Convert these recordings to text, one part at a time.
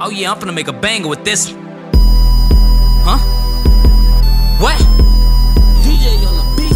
Oh yeah, I'm finna make a banger with this. Huh? What? DJ on the beat.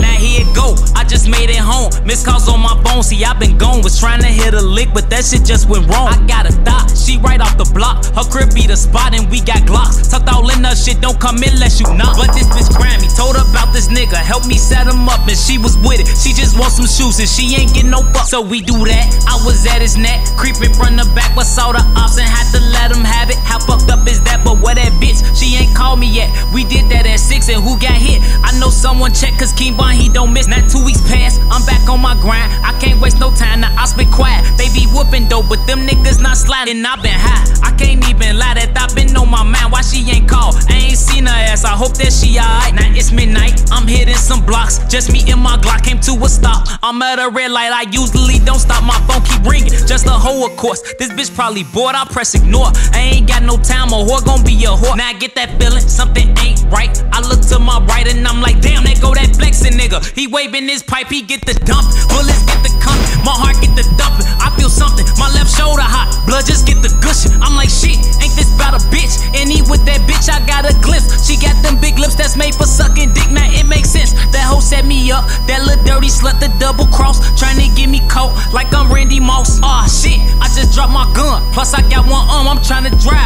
Now here it go. I just made it home. Missed calls on my phone. See, I been gone. Was trying to hit a lick, but that shit just went wrong. I got a thought. She right off the block. Her crib be the spot, and we got glocks. Tucked all in her shit. Don't come in unless you knock. But this bitch Grammy told about this nigga. Help me set him up, and she was with it. She just want some shoes, and she ain't get no fuck. So we do that. I was at his neck, creeping from the back, but saw the ops and had to let him have it. How fucked up is that? But what that bitch? She ain't called me yet. We did that at six, and who got hit? I someone check, cause King Von, he don't miss. Not two weeks past, I'm back on my grind. I can't waste no time, now I spit quiet. They be whooping dope, but them niggas not sliding. I been high. I can't even lie that I been on my mind. Why she ain't called? I ain't seen her ass. I hope that she alright. Now it's midnight. I'm hitting some blocks. Just me and my Glock came to a stop. I'm at a red light. I usually don't stop. My phone keep ringing. Just a hoe, of course. This bitch probably bored. I press ignore. I ain't got no time. A whore gon' be a whore. Now I get that feeling something ain't right. I look to my right and I'm like, damn, that go that flexing nigga. He waving his pipe. He get the dump. Bullets get the coming. My heart get the dumping. I feel something. My left shoulder hot. Blood just get the gushing. I'm like, shit, ain't this about a bitch? And he with that bitch, I got a glimpse. She got them big lips that's made for sucking dick. Now it makes sense. That hoe set me up. That little dirty slut, the double cross. Trying to get me caught like I'm Randy Moss. Aw, shit, I just dropped my gun. Plus, I got one arm, I'm trying to drive.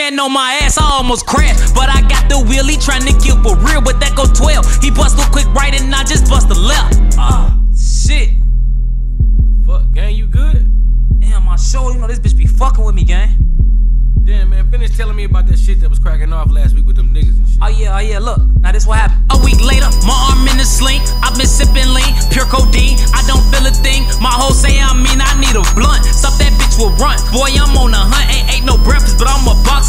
Man on my ass, I almost crashed. But I got the wheelie trying to kill for real, but that go 12. He bust a quick right and I just bust a left. Ah, shit. Fuck, gang, you good? Damn, my show, you know this bitch be fucking with me, gang. Damn, man, finish telling me about that shit that was cracking off last week with them niggas and shit. Oh yeah, oh yeah, look. Now this what happened. A week later, my arm in a sling. I've been sipping lean, pure codeine. I don't feel a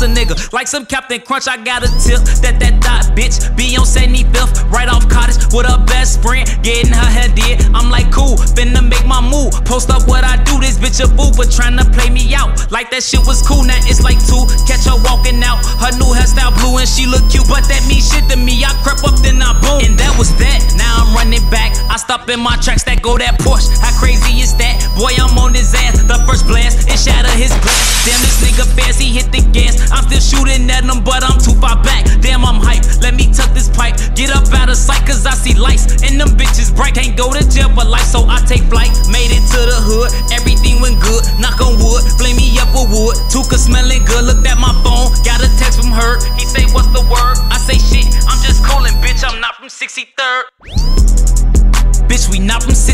A nigga. Like some Captain Crunch, I got a tip. That that dot bitch. Be on 75th, right off cottage with her best friend. Getting her head did. I'm like cool, finna make my move. Post up what I do. This bitch a boo, but tryna play me out. Like that shit was cool. Now it's like two. Catch her walking out. Her new hairstyle blue and she look cute, but that mean shit to me. I crept up, then I boom. And that was that. Now I'm running back. I stop in my tracks that go that Porsche. That? Boy, I'm on his ass. The first blast, it shatter his glass. Damn, this nigga fast, he hit the gas. I'm still shooting at him, but I'm too far back. Damn, I'm hype. Let me tuck this pipe. Get up out of sight, cause I see lights. And them bitches bright. Can't go to jail for life, so I take flight. Made it to the hood. Everything went good. Knock on wood. Flame me up with wood. Tooka smelling good. Looked at my phone. Got a text from her. He say, What's the word? I say, Shit, I'm just coolin', bitch. I'm not from 63rd. Bitch, we not from 63rd.